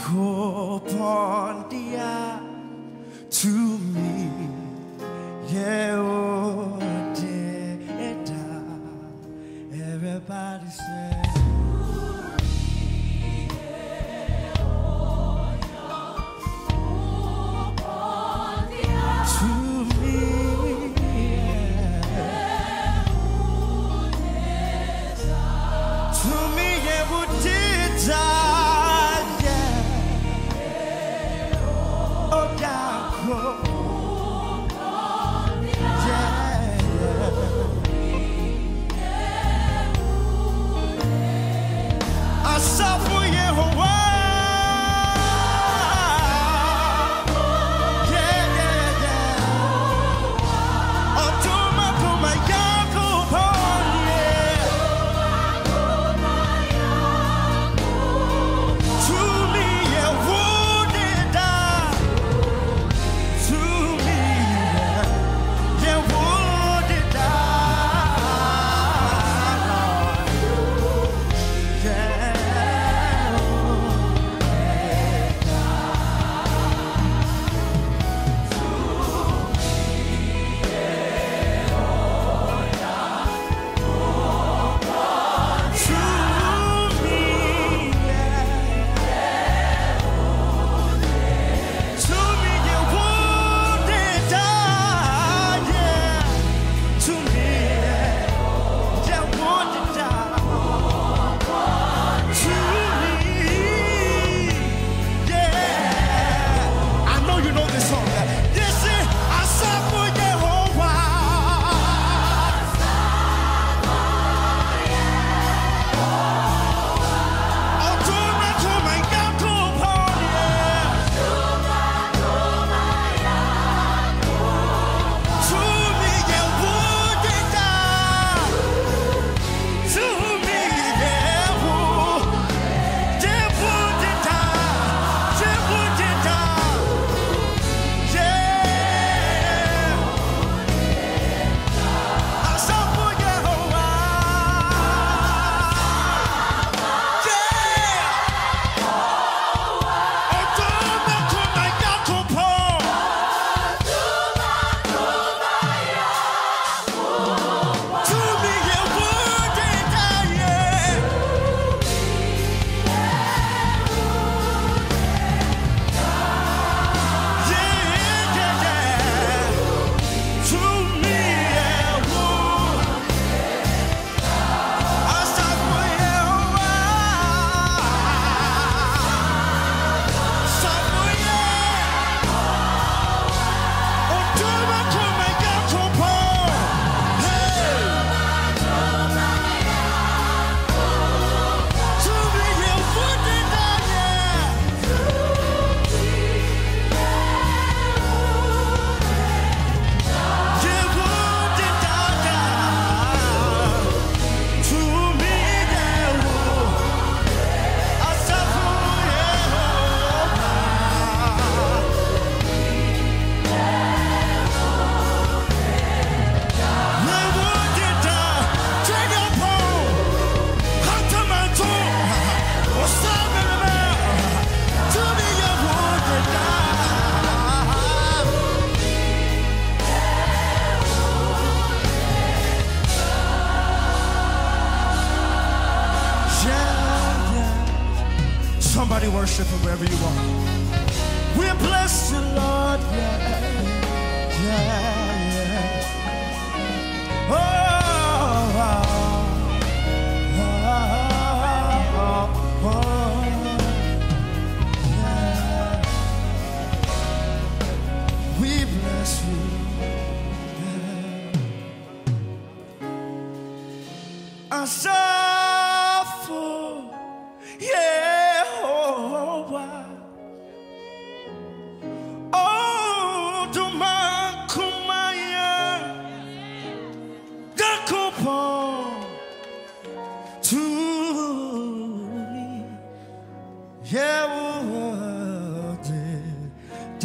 Ako to Somebody worship him wherever you are. We're blessed, Lord. Yeah, yeah, yeah. Oh, oh, oh, oh yeah. We bless you. Yeah. I said.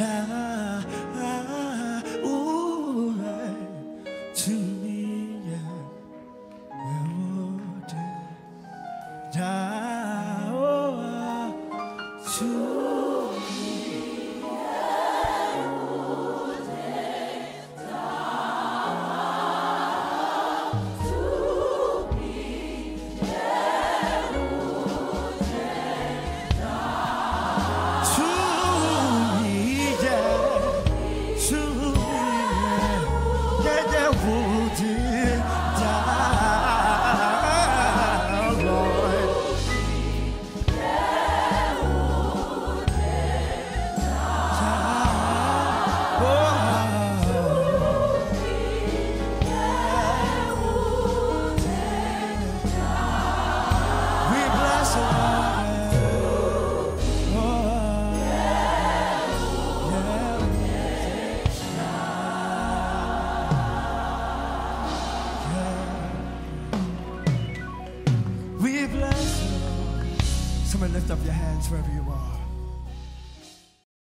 time. Somebody lift up your hands wherever you are.